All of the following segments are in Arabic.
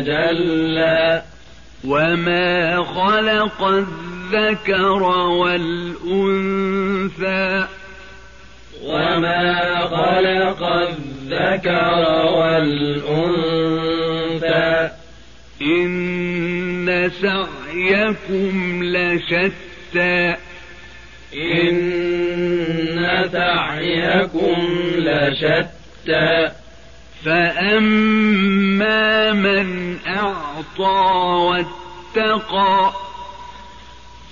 تجلى وما خلق الذكر والأنثى. وما خلق الذكر والأنثى. إن سعيكم لشتى. إن سعيكم لشتى. فأما من أعطى واتقى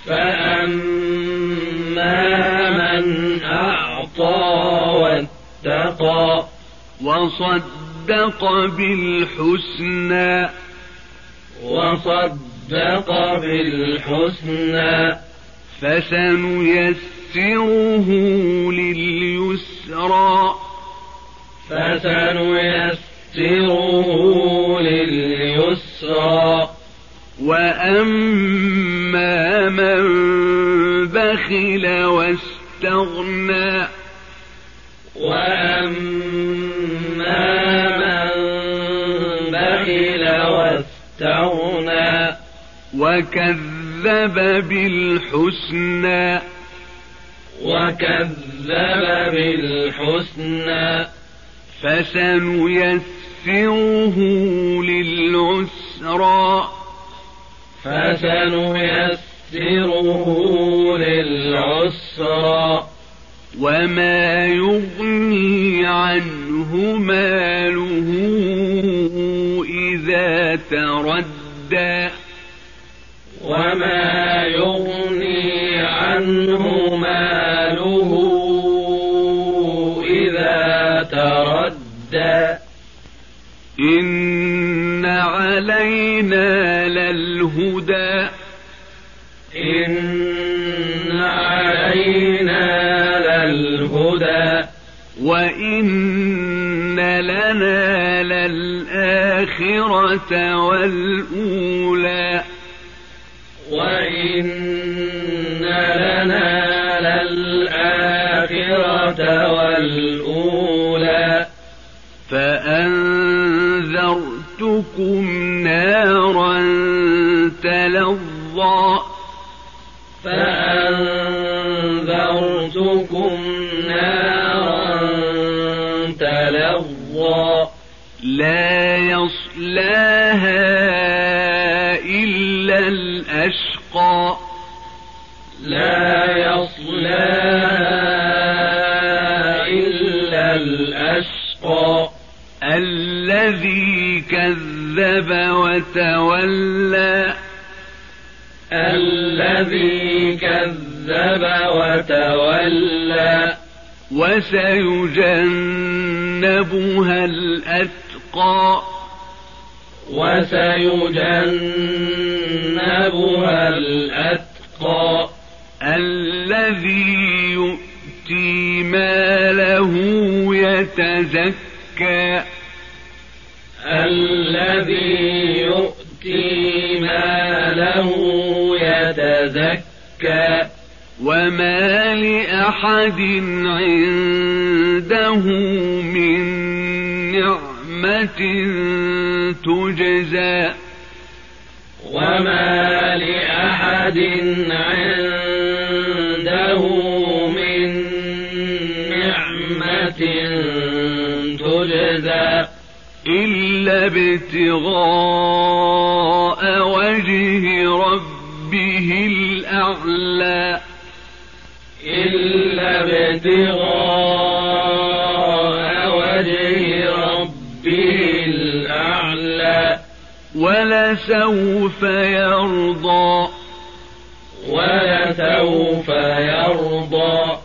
فأما من أعطى واتقى وصدق بالحسنى وصدق بالحسنى فسنيسره لليسرى فسنيسره لليسرى. وأما من بخل واستغنى. وأما من بخل واستغنى. وكذب بالحسنى. وكذب بالحسنى. فسنيسره للعسرى. فسنيسره للعسرى. وما يغني عنه ماله إذا تردى. وما يغني عنه ماله تردى إن علينا للهدى. إن علينا للهدى. وإن لنا للآخرة والأولى. وإن لنا للآخرة والأولى. فأنذرتكم نارا تلظى فأنذرتكم نارا تلظى لا يصلاها إلا الأشقى لا وتولى الذي كذب وتولى وسيجنبها الأتقى وسيجنبها الأتقى الذي يؤتي ماله يتزكى. وما لأحد عنده من نعمة تجزى. وما لأحد عنده من نعمة تجزى. إلا ابتغاء وجه ربه الأعلى. إلا ابتغاء وجه ربه الأعلى. ولسوف يرضى. ولسوف يرضى.